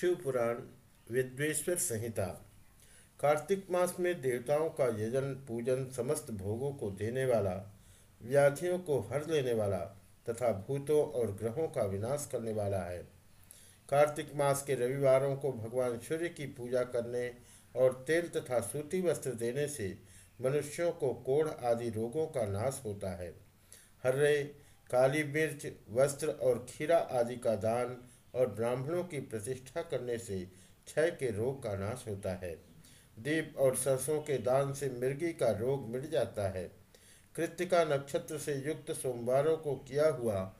शिव पुराण विद्वेश्वर संहिता। कार्तिक मास में देवताओं का यजन, पूजन, समस्त भोगों को देने वाला, व्याधियों को हर लेने वाला तथा भूतों और ग्रहों का विनाश करने वाला है। कार्तिक मास के रविवारों को भगवान सूर्य की पूजा करने और तेल तथा सूती वस्त्र देने से मनुष्यों को कोढ़ आदि रोगों का नाश होता है। हर्रे, काली मिर्च, वस्त्र और खीरा आदि का दान और ब्राह्मणों की प्रतिष्ठा करने से क्षय के रोग का नाश होता है। दीप और सरसों के दान से मिर्गी का रोग मिट जाता है। कृतिका नक्षत्र से युक्त सोमवारों को किया हुआ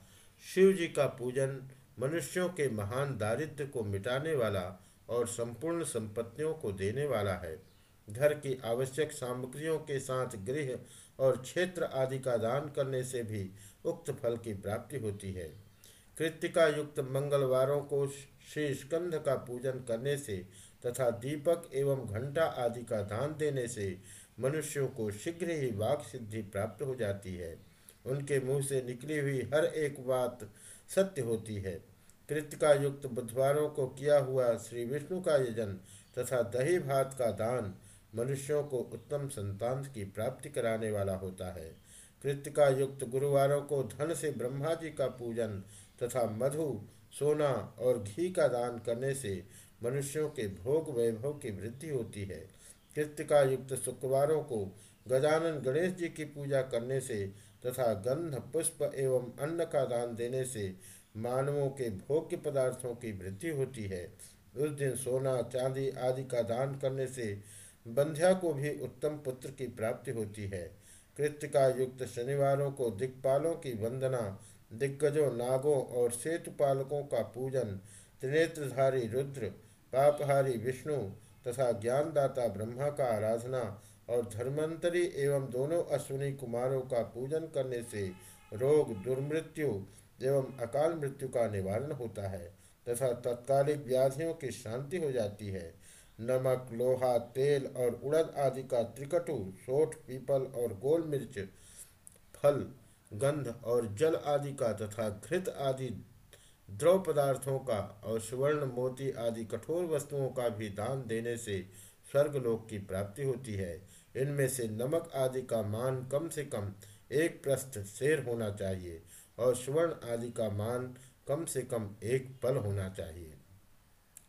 शिव जी का पूजन मनुष्यों के महान दारिद्र को मिटाने वाला और संपूर्ण संपत्तियों को देने वाला है। घर की आवश्यक सामग्रियों के साथ गृह और क्षेत्र आदि का दान करने से भी उक्त फल की प्राप्ति होती है। कृतिका युक्त मंगलवारों को श्री स्कंध का पूजन करने से तथा दीपक एवं घंटा आदि का दान देने से मनुष्यों को शीघ्र ही वाक सिद्धि प्राप्त हो जाती है। उनके मुँह से निकली हुई हर एक बात सत्य होती है। कृतिका युक्त बुधवारों को किया हुआ श्री विष्णु का यजन तथा दही भात का दान मनुष्यों को उत्तम संतान की प्राप्ति कराने वाला होता है। कृतिका युक्त गुरुवारों को धन से ब्रह्मा जी का पूजन तथा मधु, सोना और घी का दान करने से मनुष्यों के भोग वैभव की वृद्धि होती है। कृतिका युक्त शुक्रवारों को गजानन गणेश जी की पूजा करने से तथा गंध, पुष्प एवं अन्न का दान देने से मानवों के भोग्य पदार्थों की वृद्धि होती है। उस दिन सोना, चांदी आदि का दान करने से बंध्या को भी उत्तम पुत्र की प्राप्ति होती है। कृतिका युक्त शनिवारों को दिक्पालों की वंदना दिग्गजों, नागों और सेतुपालकों का पूजन, त्रिनेत्रधारी रुद्र, पापहारी विष्णु तथा ज्ञानदाता ब्रह्मा का आराधना और धर्मांतरी एवं दोनों अश्विनी कुमारों का पूजन करने से रोग, दुर्मृत्यु एवं अकाल मृत्यु का निवारण होता है तथा तत्कालिक व्याधियों की शांति हो जाती है। नमक, लोहा, तेल और उड़द आदि का त्रिकटु, सोठ, पीपल और गोल मिर्च फल गंध और जल आदि का तथा घृत आदि द्रव पदार्थों का और सुवर्ण मोती आदि कठोर वस्तुओं का भी दान देने से स्वर्गलोक की प्राप्ति होती है। इनमें से नमक आदि का मान कम से कम एक प्रस्थ शेर होना चाहिए और सुवर्ण आदि का मान कम से कम एक पल होना चाहिए।